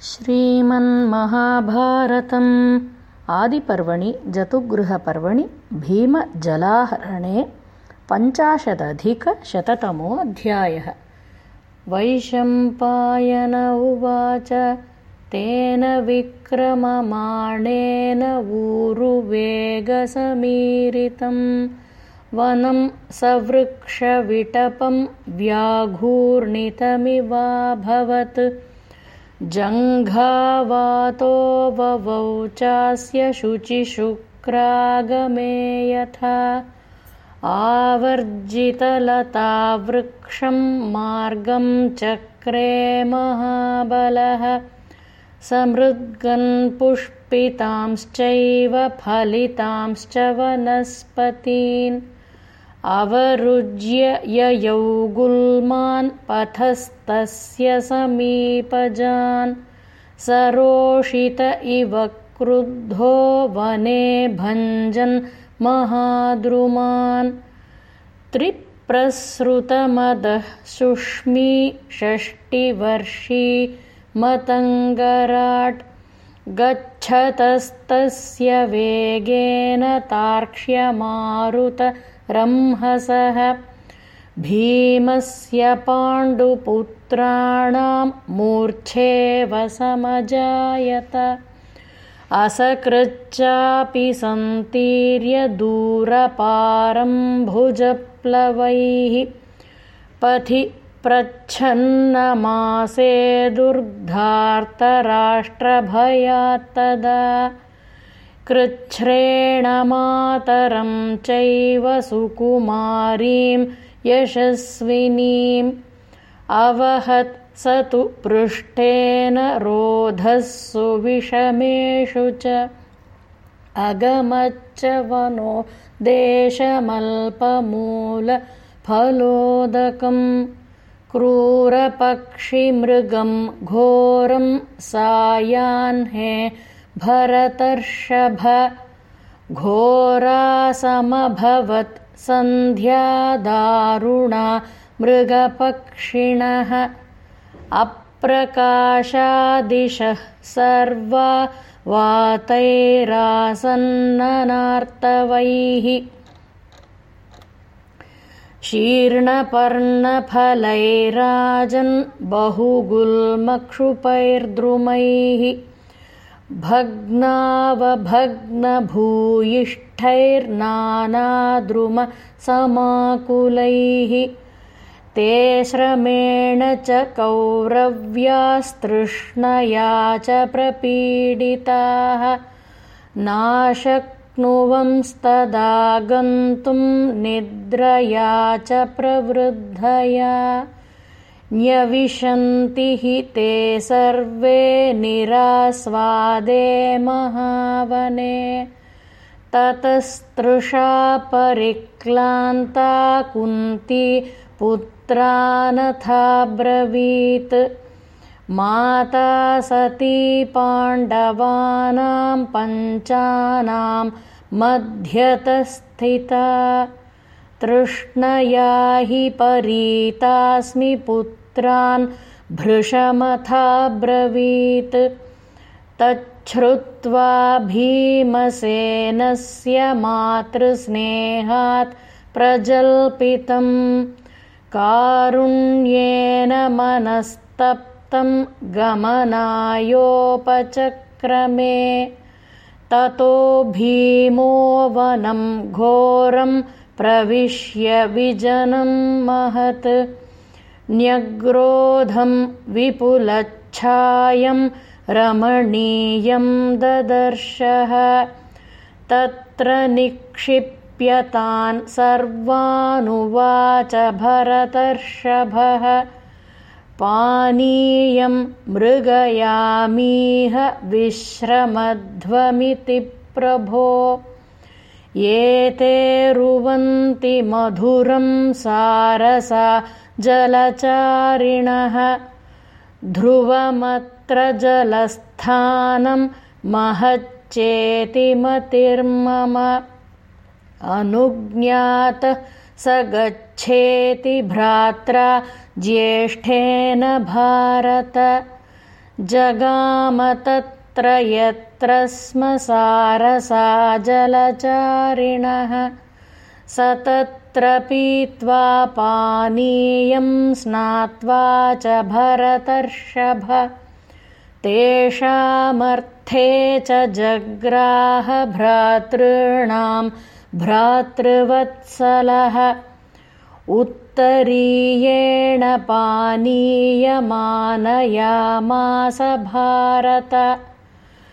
श्रीमन्महाभारतम् आदिपर्वणि जतुगृहपर्वणि भीमजलाहरणे पञ्चाशदधिकशततमोऽध्यायः। वैशम्पायन उवाच तेन विक्रममाणेन ऊरुवेगसमीरितं वनं सवृक्षविटपं व्याघूर्णितमिवाभवत् जङ्घावातो ववौ चास्य शुचिशुक्रागमे यथा। आवर्जितलतावृक्षं मार्गं चक्रे महाबलः। समृद्गन् पुष्पितांश्चैव फलितांश्च वनस्पतीन् अवरुज्य ययौ गुल्मान् पथस्तस्य समीपजान् सरोषित इव क्रुद्धो वने भञ्जन् महाद्रुमान् त्रिप्रसृतमदः सुष्मी षष्टिवर्षी मतङ्गराट् गच्छतस्तस्य वेगेन तार्क्ष्यमारुत रंहसः भीमस्य पाण्डुपुत्राणां मूर्च्छेव समजायत। असकृच्चापि सन्तीर्य दूरपारं भुजप्लवैः पथि प्रच्छन्नमासे दुर्धार्तराष्ट्रभयात्तदा कृच्छ्रेण मातरं चैव सुकुमारीं यशस्विनीम् अवहत् स तु पृष्ठेन रोधः सुविषमेषु च अगमच्च वनो देशमल्पमूलफलोदकम् क्रूरपक्षिमृगं घोरं सायाह्ने भरतर्षभ घोरासमभवत् सन्ध्या दारुणा मृगपक्षिणः अप्रकाशादिशः सर्वा वातैरासन्ननार्तवैः। शीर्णपर्णफलैराजन् बहुगुल्मक्षुपैर्द्रुमैः भग्नावभग्नभूयिष्ठैर्नानाद्रुमसमाकुलैः। ते श्रमेण च कौरव्यास्तृष्णया च प्रपीडिताः। नाशक्नुवंस्तदा गन्तुं निद्रया च प्रवृद्धया न्यविशन्ति हि ते सर्वे निरास्वादे महावने। ततस्तृषा परिक्लान्ता कुन्ती पुत्रानथाब्रवीत्। माता सती पाण्डवानां पञ्चानां मध्यतस्थिता तृष्णया हि परीतास्मि पुत्रान् भृशमथाब्रवीत् तच्छ्रुत्वा भीमसेनस्य मातृस्नेहात् प्रजल्पितम्। कारुण्येन मनस्तप्तं गमनायोपचक्रमे। ततो भीमो वनं घोरं प्रविश्य विजनं महत् न्यग्रोधं विपुलच्छायं रमणीयं ददर्शः। तत्र निक्षिप् प्यतान् सर्वानुवाच भरतर्षभः पानीयं मृगयामीह विश्रमध्वमिति प्रभो एते रुवन्ति मधुरं सारसा जलचारिणः। ध्रुवमत्र जलस्थानं महच्चेतिमतिर्मम अनुज्ञातः स गच्छेति भ्रात्रा ज्येष्ठेन भारत। जगाम तत्र यत्र स्म सारसा जलचारिणः स तत्र पीत्वा पानीयं स्नात्वा च भरतर्षभ। तेषामर्थे च जग्राह भ्रातॄणां भ्रातृवत्सलः। उत्तरीयेण पानीयमानयामास भारत